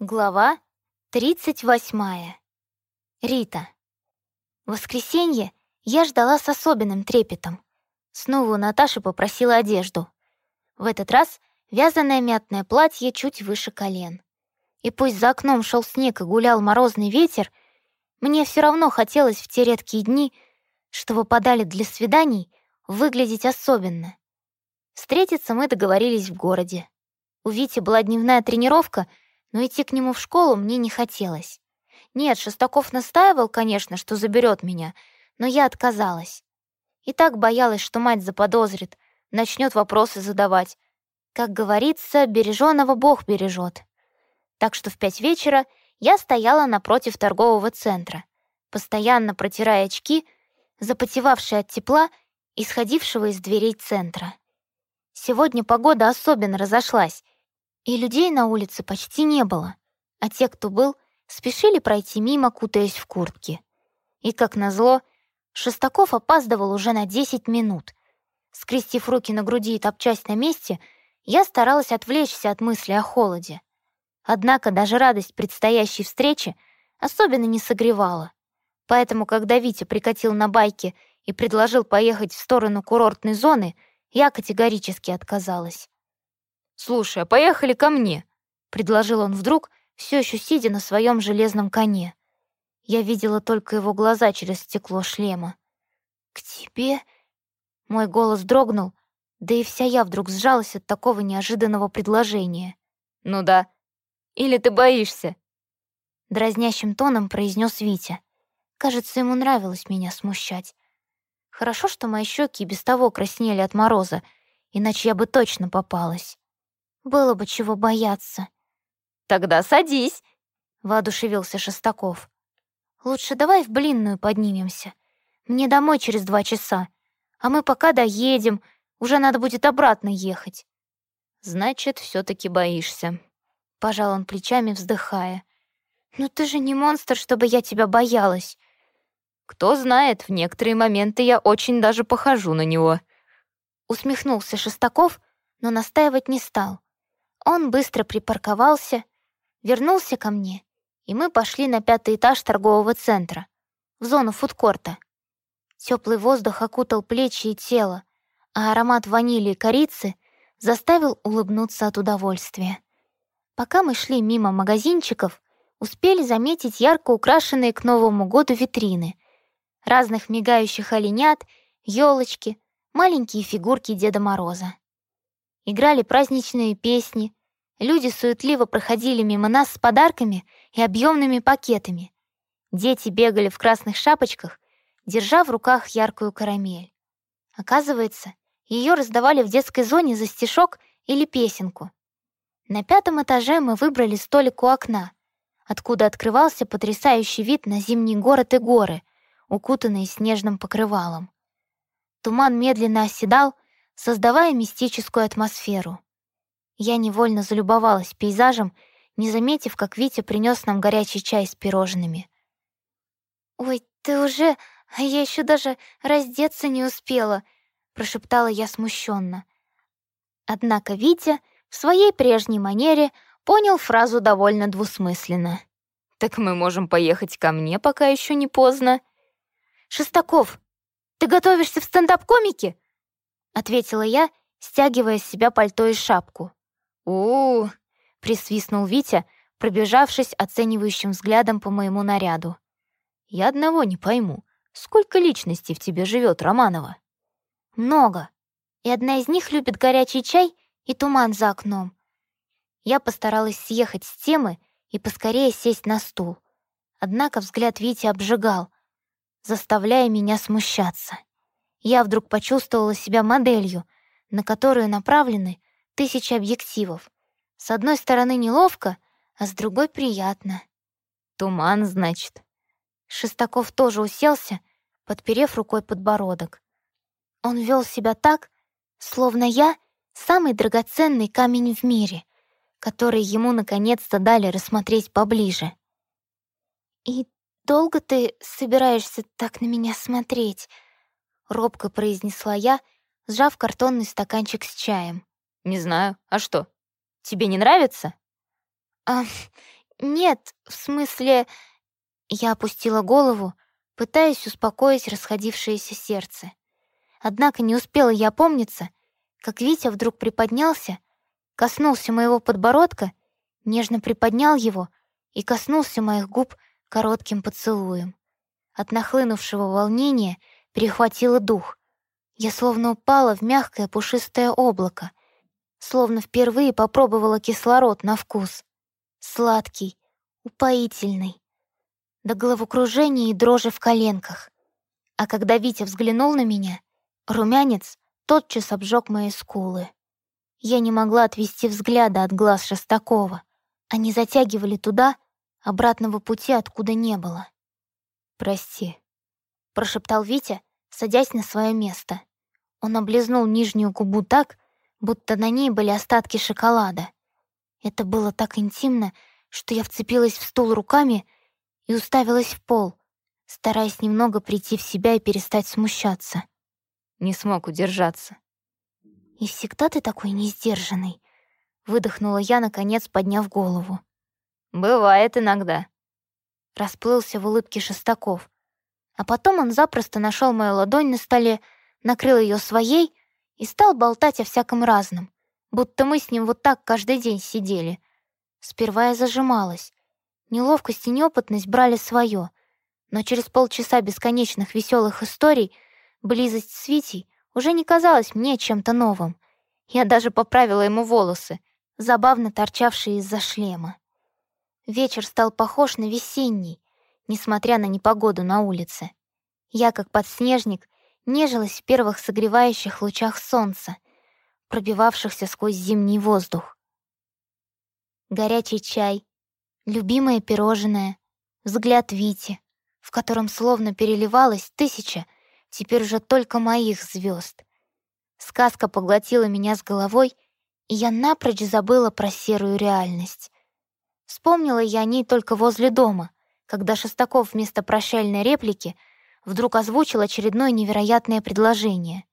Глава 38. Рита. Воскресенье я ждала с особенным трепетом. Снова у Наташи попросила одежду. В этот раз вязаное мятное платье чуть выше колен. И пусть за окном шел снег и гулял морозный ветер, мне все равно хотелось в те редкие дни, что выпадали для свиданий, выглядеть особенно. Встретиться мы договорились в городе. У Вити была дневная тренировка — но идти к нему в школу мне не хотелось. Нет, Шестаков настаивал, конечно, что заберет меня, но я отказалась. И так боялась, что мать заподозрит, начнет вопросы задавать. Как говорится, береженого Бог бережет. Так что в пять вечера я стояла напротив торгового центра, постоянно протирая очки, запотевавшие от тепла, исходившего из дверей центра. Сегодня погода особенно разошлась, и людей на улице почти не было, а те, кто был, спешили пройти мимо, кутаясь в куртки. И, как назло, Шестаков опаздывал уже на 10 минут. Скрестив руки на груди и топчась на месте, я старалась отвлечься от мысли о холоде. Однако даже радость предстоящей встречи особенно не согревала. Поэтому, когда Витя прикатил на байке и предложил поехать в сторону курортной зоны, я категорически отказалась. «Слушай, а поехали ко мне», — предложил он вдруг, все еще сидя на своем железном коне. Я видела только его глаза через стекло шлема. «К тебе?» Мой голос дрогнул, да и вся я вдруг сжалась от такого неожиданного предложения. «Ну да. Или ты боишься?» Дразнящим тоном произнес Витя. Кажется, ему нравилось меня смущать. Хорошо, что мои щеки без того краснели от мороза, иначе я бы точно попалась. Было бы чего бояться. «Тогда садись», — воодушевился Шестаков. «Лучше давай в блинную поднимемся. Мне домой через два часа, а мы пока доедем, уже надо будет обратно ехать». «Значит, все таки боишься», — пожал он плечами, вздыхая. «Ну ты же не монстр, чтобы я тебя боялась». «Кто знает, в некоторые моменты я очень даже похожу на него». Усмехнулся Шестаков, но настаивать не стал. Он быстро припарковался, вернулся ко мне, и мы пошли на пятый этаж торгового центра, в зону фудкорта. Теплый воздух окутал плечи и тело, а аромат ванили и корицы заставил улыбнуться от удовольствия. Пока мы шли мимо магазинчиков, успели заметить ярко украшенные к Новому году витрины, разных мигающих оленят, елочки, маленькие фигурки Деда Мороза. Играли праздничные песни, Люди суетливо проходили мимо нас с подарками и объемными пакетами. Дети бегали в красных шапочках, держа в руках яркую карамель. Оказывается, ее раздавали в детской зоне за стишок или песенку. На пятом этаже мы выбрали столик у окна, откуда открывался потрясающий вид на зимний город и горы, укутанные снежным покрывалом. Туман медленно оседал, создавая мистическую атмосферу. Я невольно залюбовалась пейзажем, не заметив, как Витя принес нам горячий чай с пирожными. «Ой, ты уже... А я еще даже раздеться не успела», — прошептала я смущенно. Однако Витя в своей прежней манере понял фразу довольно двусмысленно. «Так мы можем поехать ко мне, пока еще не поздно». «Шестаков, ты готовишься в стендап-комике?» — ответила я, стягивая с себя пальто и шапку у, присвистнул Витя, пробежавшись оценивающим взглядом по моему наряду. «Я одного не пойму. Сколько личностей в тебе живет, Романова?» «Много. И одна из них любит горячий чай и туман за окном». Я постаралась съехать с темы и поскорее сесть на стул. Однако взгляд Вити обжигал, заставляя меня смущаться. Я вдруг почувствовала себя моделью, на которую направлены тысячи объективов. С одной стороны неловко, а с другой приятно. Туман, значит. Шестаков тоже уселся, подперев рукой подбородок. Он вел себя так, словно я — самый драгоценный камень в мире, который ему наконец-то дали рассмотреть поближе. «И долго ты собираешься так на меня смотреть?» — робко произнесла я, сжав картонный стаканчик с чаем. «Не знаю. А что, тебе не нравится?» «А, нет, в смысле...» Я опустила голову, пытаясь успокоить расходившееся сердце. Однако не успела я помниться, как Витя вдруг приподнялся, коснулся моего подбородка, нежно приподнял его и коснулся моих губ коротким поцелуем. От нахлынувшего волнения перехватило дух. Я словно упала в мягкое пушистое облако, словно впервые попробовала кислород на вкус. Сладкий, упоительный, до головокружения и дрожи в коленках. А когда Витя взглянул на меня, румянец тотчас обжег мои скулы. Я не могла отвести взгляда от глаз Шестакова. Они затягивали туда, обратного пути откуда не было. «Прости», — прошептал Витя, садясь на свое место. Он облизнул нижнюю губу так, будто на ней были остатки шоколада. Это было так интимно, что я вцепилась в стул руками и уставилась в пол, стараясь немного прийти в себя и перестать смущаться. Не смог удержаться. «И всегда ты такой несдержанный?» — выдохнула я, наконец, подняв голову. «Бывает иногда», — расплылся в улыбке Шестаков. А потом он запросто нашел мою ладонь на столе, накрыл ее своей и стал болтать о всяком разном, будто мы с ним вот так каждый день сидели. Сперва я зажималась. Неловкость и неопытность брали свое, но через полчаса бесконечных веселых историй близость с Витей уже не казалась мне чем-то новым. Я даже поправила ему волосы, забавно торчавшие из-за шлема. Вечер стал похож на весенний, несмотря на непогоду на улице. Я, как подснежник, нежилась в первых согревающих лучах солнца, пробивавшихся сквозь зимний воздух. Горячий чай, любимое пирожное, взгляд Вити, в котором словно переливалась тысяча, теперь уже только моих звезд. Сказка поглотила меня с головой, и я напрочь забыла про серую реальность. Вспомнила я о ней только возле дома, когда Шестаков вместо прощальной реплики — вдруг озвучил очередное невероятное предложение.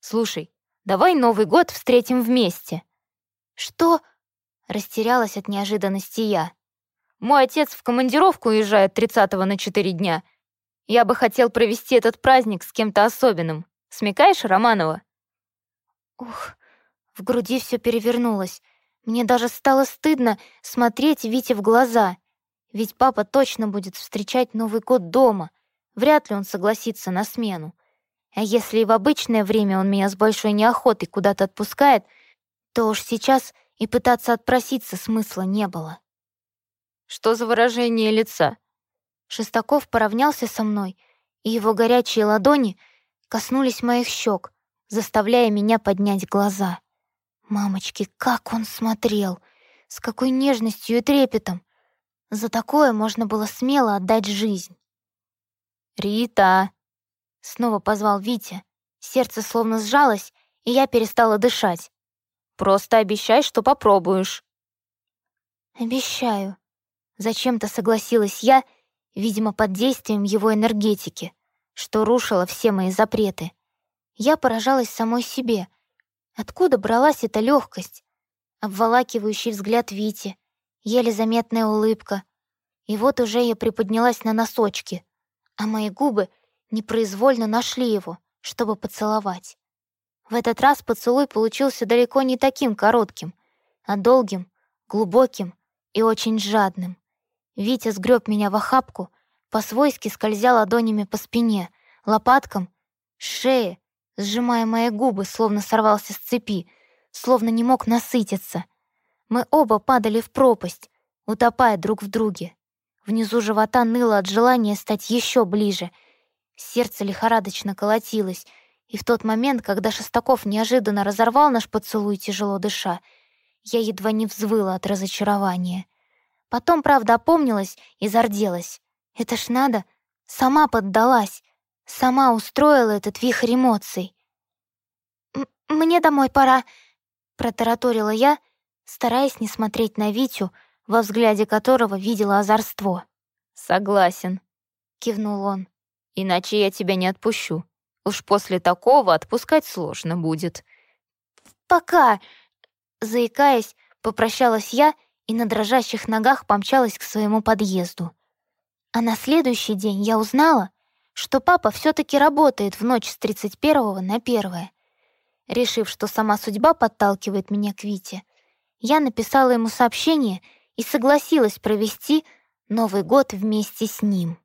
«Слушай, давай Новый год встретим вместе». «Что?» — растерялась от неожиданности я. «Мой отец в командировку уезжает 30-го на 4 дня. Я бы хотел провести этот праздник с кем-то особенным. Смекаешь, Романова?» Ух, в груди все перевернулось. Мне даже стало стыдно смотреть Вите в глаза. Ведь папа точно будет встречать Новый год дома. Вряд ли он согласится на смену. А если и в обычное время он меня с большой неохотой куда-то отпускает, то уж сейчас и пытаться отпроситься смысла не было. «Что за выражение лица?» Шестаков поравнялся со мной, и его горячие ладони коснулись моих щек, заставляя меня поднять глаза. Мамочки, как он смотрел! С какой нежностью и трепетом! За такое можно было смело отдать жизнь. «Рита!» — снова позвал Витя. Сердце словно сжалось, и я перестала дышать. «Просто обещай, что попробуешь». «Обещаю». Зачем-то согласилась я, видимо, под действием его энергетики, что рушило все мои запреты. Я поражалась самой себе. Откуда бралась эта легкость? Обволакивающий взгляд Вити, еле заметная улыбка. И вот уже я приподнялась на носочки — а мои губы непроизвольно нашли его, чтобы поцеловать. В этот раз поцелуй получился далеко не таким коротким, а долгим, глубоким и очень жадным. Витя сгреб меня в охапку, по-свойски скользя ладонями по спине, лопаткам, шее, сжимая мои губы, словно сорвался с цепи, словно не мог насытиться. Мы оба падали в пропасть, утопая друг в друге. Внизу живота ныло от желания стать еще ближе. Сердце лихорадочно колотилось, и в тот момент, когда Шестаков неожиданно разорвал наш поцелуй, тяжело дыша, я едва не взвыла от разочарования. Потом, правда, опомнилась и зарделась. Это ж надо, сама поддалась, сама устроила этот вихрь эмоций. «Мне домой пора», — протараторила я, стараясь не смотреть на Витю, во взгляде которого видела озорство. «Согласен», — кивнул он. «Иначе я тебя не отпущу. Уж после такого отпускать сложно будет». «Пока!» — заикаясь, попрощалась я и на дрожащих ногах помчалась к своему подъезду. А на следующий день я узнала, что папа все таки работает в ночь с 31 на 1. Решив, что сама судьба подталкивает меня к Вите, — я написала ему сообщение и согласилась провести Новый год вместе с ним.